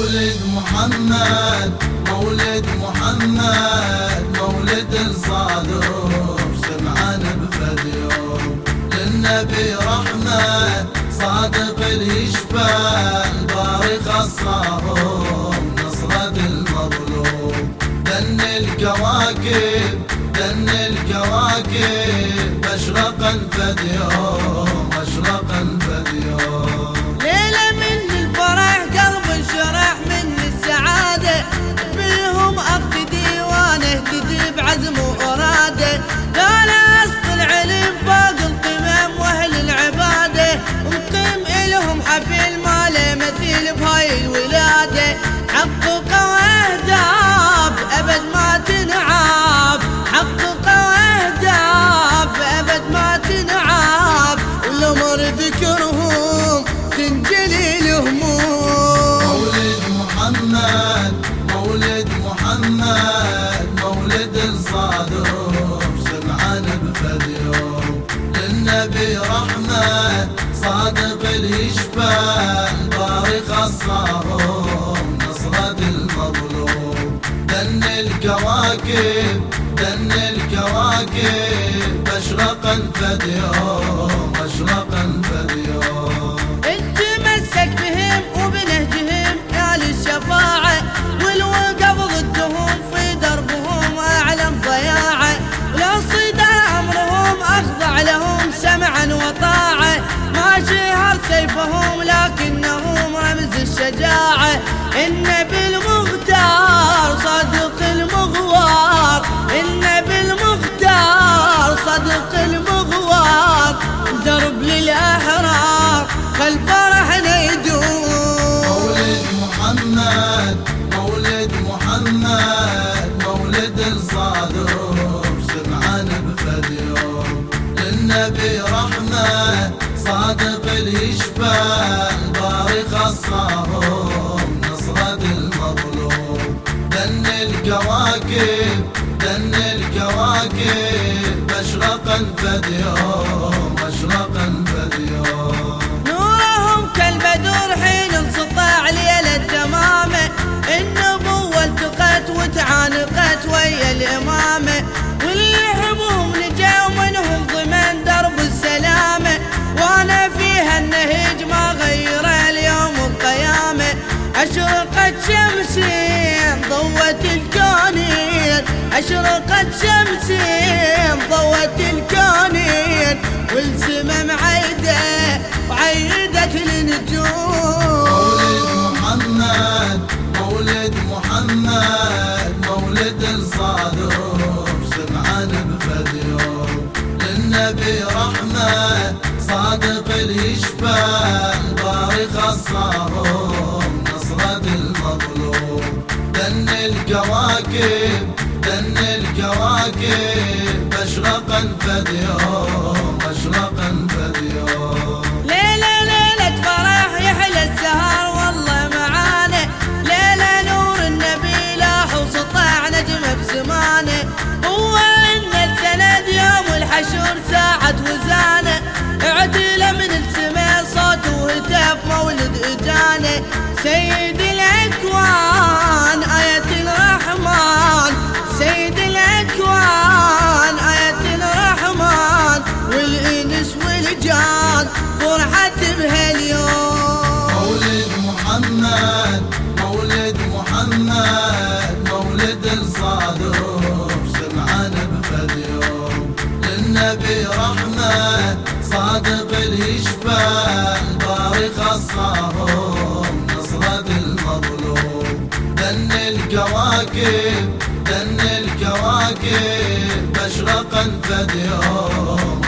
مولد محمد مولد محمد مولد الصادق. شمعان بفد يوم. للنبي رحمة صادق اللي يشفى الباري خصاهم نصرة المظلوم دن الكواكب دن الكواكب أشرق الفد يوم. للنبي رحمة صادق يشفى الباري خصاهم نصرة المظلوم. دن الكواكب دن الكواكب أشرق الفد يوم أشرق سيفهم لكنهم رمز الشجاعة. النبي المختار صدق المغوار. النبي المختار صدق المغوار. درب للأحرار خل فرحنا مولد محمد مولد محمد مولد الصادق. شمعان بفد يوم للنبي رحمة. صادق يشفى الباري خصاهم نصرة المظلوم. دن الكواكب دن الكواكب اشرق الفد يوم اشرق الفد يوم نورهم كالبدر حين انسطع ليلة تمامه النبوة التقت وتعانقت ويا الإمامة. النهج ما غير اليوم القيامة أشرقت شمسين ضوت الكونين. أشرقت شمسين ضوت الكونين. والسمم عيدة وعيدت النجوم مولد محمد مولد محمد مولد الصادق. شمعان بفد يوم للنبي رحمة صادق اللي خصاهم نصرة المظلوم دن الكواكب دن الكواكب اشرق الفد سيد الأكوان آية الرحمن. سيد الأكوان آية الرحمن. والإنس والجان فرحة بهاليوم. مولد محمد مولد محمد مولد الصادق شمعان بفد يوم للنبي رحمة صادق اللي يشفى الباري خصاهم المظلوم دن الكواكب دن الكواكب أشرق الفد يوم.